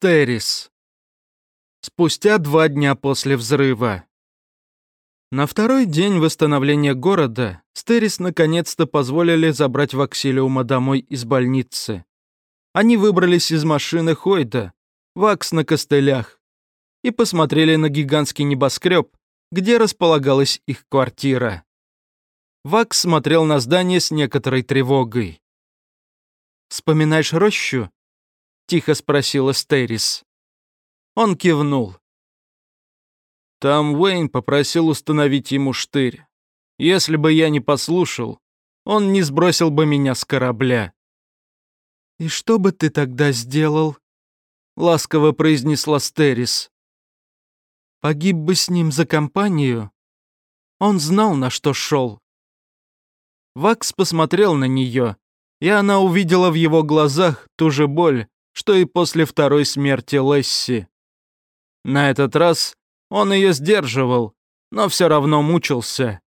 Стерис. Спустя два дня после взрыва. На второй день восстановления города Стерис наконец-то позволили забрать Ваксилиума домой из больницы. Они выбрались из машины Хойда, Вакс на костылях, и посмотрели на гигантский небоскреб, где располагалась их квартира. Вакс смотрел на здание с некоторой тревогой. «Вспоминаешь рощу?» — тихо спросила Стерис. Он кивнул. Там Уэйн попросил установить ему штырь. Если бы я не послушал, он не сбросил бы меня с корабля. «И что бы ты тогда сделал?» — ласково произнесла Стерис. «Погиб бы с ним за компанию?» Он знал, на что шел. Вакс посмотрел на нее, и она увидела в его глазах ту же боль, что и после второй смерти Лесси. На этот раз он ее сдерживал, но все равно мучился.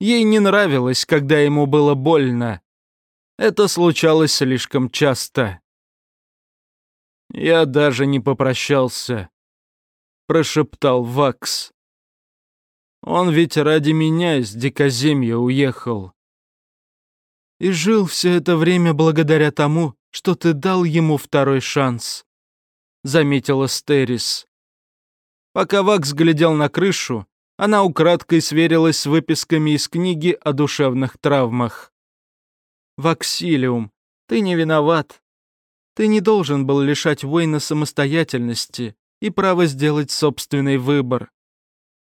Ей не нравилось, когда ему было больно. Это случалось слишком часто. «Я даже не попрощался», — прошептал Вакс. «Он ведь ради меня из дикоземья уехал». «И жил все это время благодаря тому, что ты дал ему второй шанс», — заметила Стерис. Пока Вакс глядел на крышу, она украдкой сверилась с выписками из книги о душевных травмах. «Ваксилиум, ты не виноват. Ты не должен был лишать Уэйна самостоятельности и права сделать собственный выбор.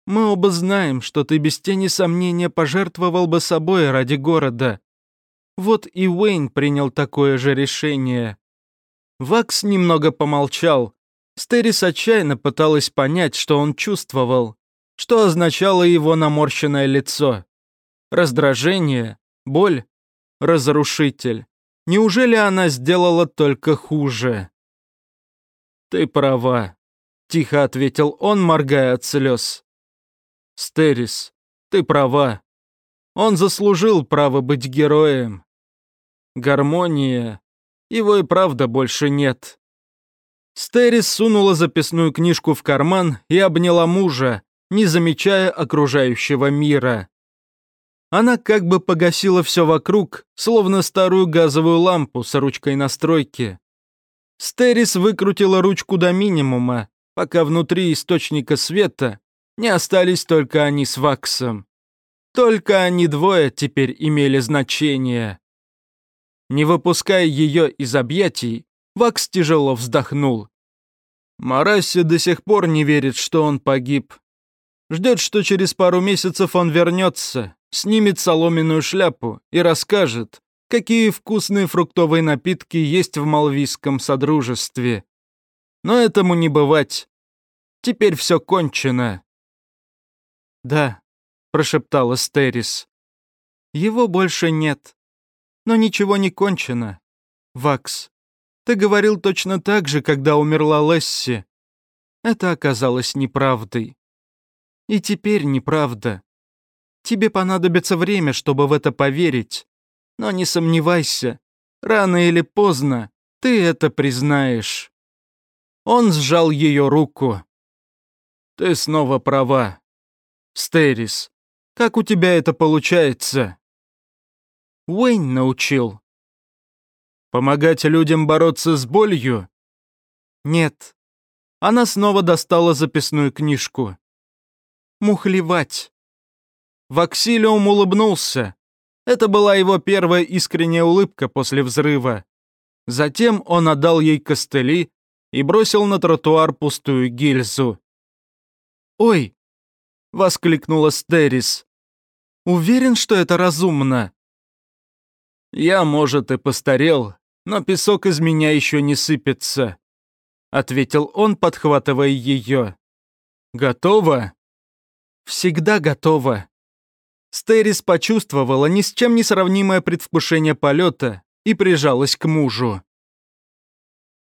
Мы оба знаем, что ты без тени сомнения пожертвовал бы собой ради города. Вот и Уэйн принял такое же решение». Вакс немного помолчал, Стерис отчаянно пыталась понять, что он чувствовал, что означало его наморщенное лицо. Раздражение, боль, разрушитель. Неужели она сделала только хуже? «Ты права», — тихо ответил он, моргая от слез. «Стерис, ты права. Он заслужил право быть героем. Гармония. Его и правда больше нет. Стерис сунула записную книжку в карман и обняла мужа, не замечая окружающего мира. Она как бы погасила все вокруг, словно старую газовую лампу с ручкой настройки. Стерис выкрутила ручку до минимума, пока внутри источника света не остались только они с Ваксом. Только они двое теперь имели значение. Не выпуская ее из объятий, Вакс тяжело вздохнул. Марасси до сих пор не верит, что он погиб. Ждет, что через пару месяцев он вернется, снимет соломенную шляпу и расскажет, какие вкусные фруктовые напитки есть в Малвийском Содружестве. Но этому не бывать. Теперь все кончено. «Да», — прошептала Стерис. «Его больше нет. Но ничего не кончено. Вакс, ты говорил точно так же, когда умерла Лесси. Это оказалось неправдой. И теперь неправда. Тебе понадобится время, чтобы в это поверить. Но не сомневайся, рано или поздно ты это признаешь. Он сжал ее руку. Ты снова права. Стерис, как у тебя это получается? Уэйн научил. Помогать людям бороться с болью? Нет. Она снова достала записную книжку. Мухлевать. Ваксилиум улыбнулся. Это была его первая искренняя улыбка после взрыва. Затем он отдал ей костыли и бросил на тротуар пустую гильзу. «Ой!» — воскликнула Стерис. «Уверен, что это разумно?» «Я, может, и постарел, но песок из меня еще не сыпется», — ответил он, подхватывая ее. «Готово?» «Всегда готово». Стерис почувствовала ни с чем не сравнимое предвкушение полета и прижалась к мужу.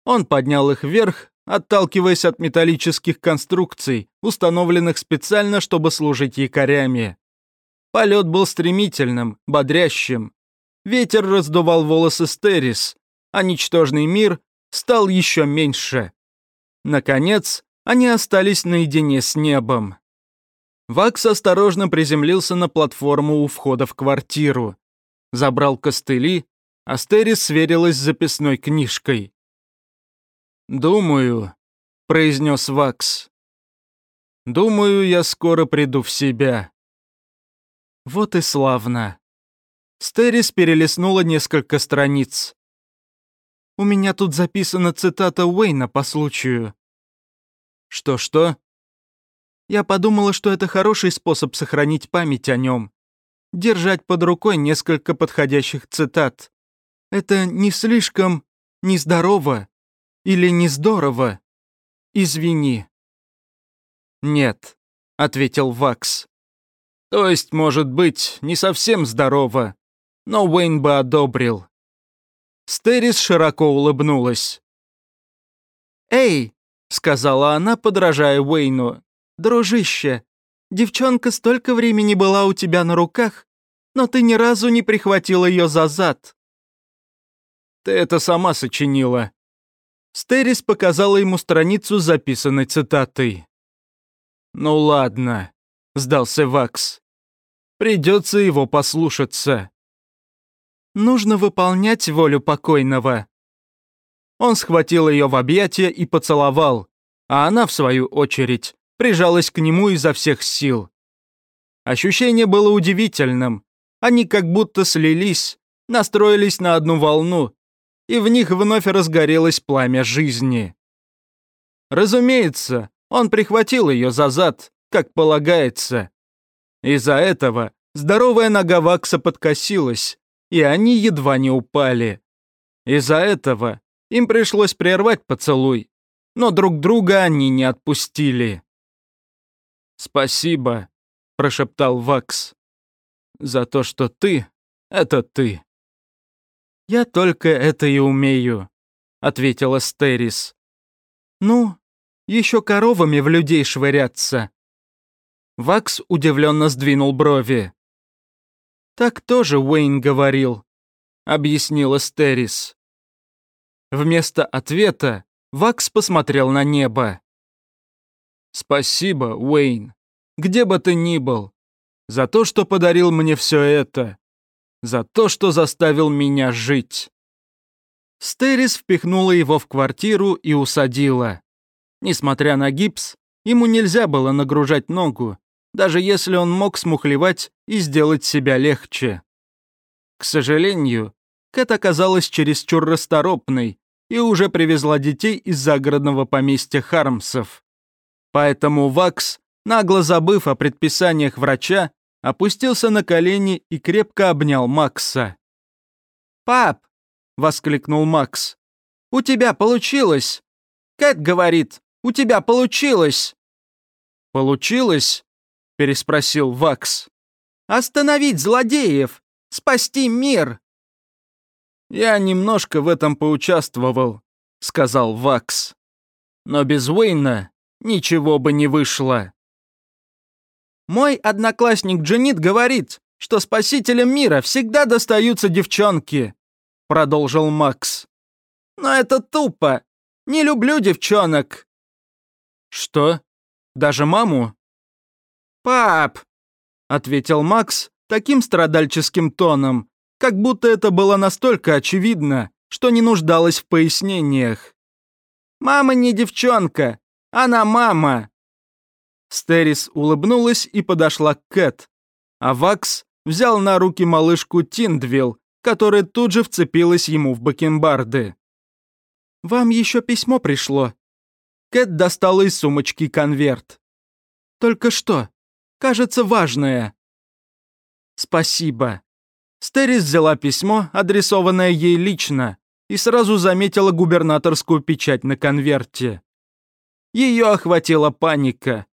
Он поднял их вверх, отталкиваясь от металлических конструкций, установленных специально, чтобы служить якорями. Полет был стремительным, бодрящим. Ветер раздувал волосы Стерис, а ничтожный мир стал еще меньше, Наконец, они остались наедине с небом. Вакс осторожно приземлился на платформу у входа в квартиру. Забрал костыли, Астерис сверилась с записной книжкой. «Думаю», — произнес Вакс. «Думаю, я скоро приду в себя». Вот и славно. Стерис перелистнула несколько страниц. «У меня тут записана цитата Уэйна по случаю». «Что-что?» Я подумала, что это хороший способ сохранить память о нем. Держать под рукой несколько подходящих цитат. Это не слишком нездорово или не здорово. Извини. Нет, ответил Вакс. То есть, может быть, не совсем здорово, но Уэйн бы одобрил. Стерис широко улыбнулась. «Эй!» — сказала она, подражая Уэйну. «Дружище, девчонка столько времени была у тебя на руках, но ты ни разу не прихватил ее за зад». «Ты это сама сочинила». Стерис показала ему страницу с записанной цитатой. «Ну ладно», — сдался Вакс. «Придется его послушаться». «Нужно выполнять волю покойного». Он схватил ее в объятия и поцеловал, а она, в свою очередь, прижалась к нему изо всех сил. Ощущение было удивительным. Они как будто слились, настроились на одну волну, и в них вновь разгорелось пламя жизни. Разумеется, он прихватил ее за зад, как полагается. Из-за этого здоровая нога Вакса подкосилась, и они едва не упали. Из-за этого им пришлось прервать поцелуй, но друг друга они не отпустили. «Спасибо», — прошептал Вакс, — «за то, что ты — это ты». «Я только это и умею», — ответила Стерис. «Ну, еще коровами в людей швыряться». Вакс удивленно сдвинул брови. «Так тоже Уэйн говорил», — объяснила Стерис. Вместо ответа Вакс посмотрел на небо. «Спасибо, Уэйн, где бы ты ни был, за то, что подарил мне все это, за то, что заставил меня жить». Стерис впихнула его в квартиру и усадила. Несмотря на гипс, ему нельзя было нагружать ногу, даже если он мог смухлевать и сделать себя легче. К сожалению, Кэт оказалась чересчур расторопной и уже привезла детей из загородного поместья Хармсов. Поэтому Вакс, нагло забыв о предписаниях врача, опустился на колени и крепко обнял Макса. «Пап!» — воскликнул Макс. «У тебя получилось! Кэт говорит, у тебя получилось!» «Получилось?» — переспросил Вакс. «Остановить злодеев! Спасти мир!» «Я немножко в этом поучаствовал», — сказал Вакс. «Но без Уэйна ничего бы не вышло. Мой одноклассник Дженит говорит, что спасителям мира всегда достаются девчонки, продолжил Макс. Но это тупо. Не люблю девчонок. Что? Даже маму? Пап, ответил Макс таким страдальческим тоном, как будто это было настолько очевидно, что не нуждалось в пояснениях. Мама не девчонка, она мама!» Стерис улыбнулась и подошла к Кэт, а Вакс взял на руки малышку Тиндвилл, которая тут же вцепилась ему в бакенбарды. «Вам еще письмо пришло». Кэт достала из сумочки конверт. «Только что. Кажется, важное». «Спасибо». Стерис взяла письмо, адресованное ей лично, и сразу заметила губернаторскую печать на конверте. Ее охватила паника.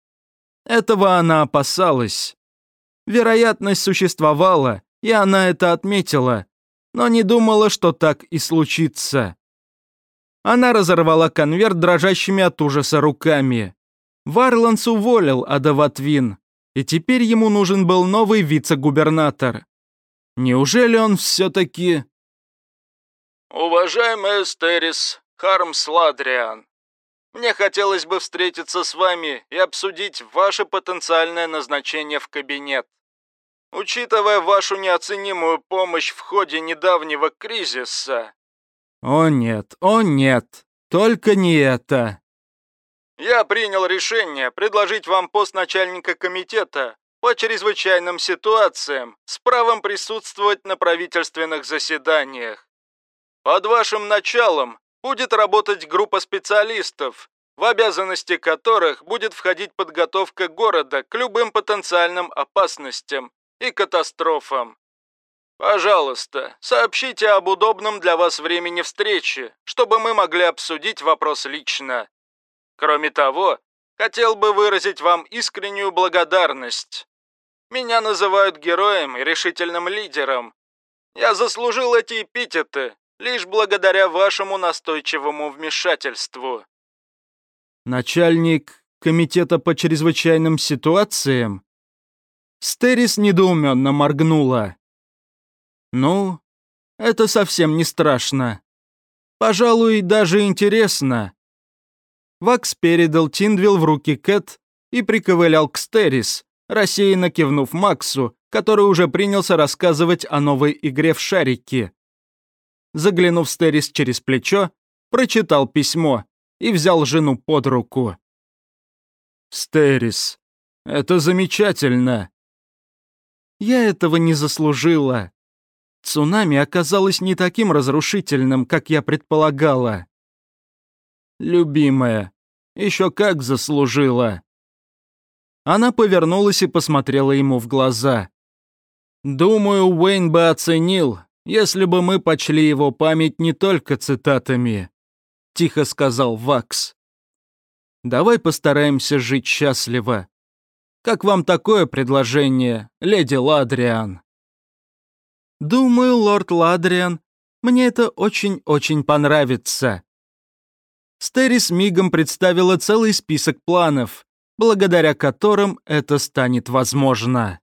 Этого она опасалась. Вероятность существовала, и она это отметила, но не думала, что так и случится. Она разорвала конверт дрожащими от ужаса руками. Варланс уволил Адаватвин, и теперь ему нужен был новый вице-губернатор. Неужели он все-таки... «Уважаемая Стерис Хармс Ладриан, Мне хотелось бы встретиться с вами и обсудить ваше потенциальное назначение в кабинет. Учитывая вашу неоценимую помощь в ходе недавнего кризиса...» «О нет, о нет, только не это!» «Я принял решение предложить вам пост начальника комитета по чрезвычайным ситуациям с правом присутствовать на правительственных заседаниях. Под вашим началом будет работать группа специалистов, в обязанности которых будет входить подготовка города к любым потенциальным опасностям и катастрофам. Пожалуйста, сообщите об удобном для вас времени встречи, чтобы мы могли обсудить вопрос лично. Кроме того, хотел бы выразить вам искреннюю благодарность. Меня называют героем и решительным лидером. Я заслужил эти эпитеты лишь благодаря вашему настойчивому вмешательству. Начальник комитета по чрезвычайным ситуациям? Стерис недоуменно моргнула. Ну, это совсем не страшно. Пожалуй, даже интересно. Вакс передал Тиндвилл в руки Кэт и приковылял к Стерис, рассеянно кивнув Максу, который уже принялся рассказывать о новой игре в шарики. Заглянув Стерис через плечо, прочитал письмо и взял жену под руку. «Стерис, это замечательно!» «Я этого не заслужила. Цунами оказалось не таким разрушительным, как я предполагала. Любимая, еще как заслужила!» Она повернулась и посмотрела ему в глаза. «Думаю, Уэйн бы оценил, если бы мы почли его память не только цитатами», — тихо сказал Вакс. «Давай постараемся жить счастливо. Как вам такое предложение, леди Ладриан?» «Думаю, лорд Ладриан, мне это очень-очень понравится». Стерис мигом представила целый список планов, благодаря которым это станет возможно.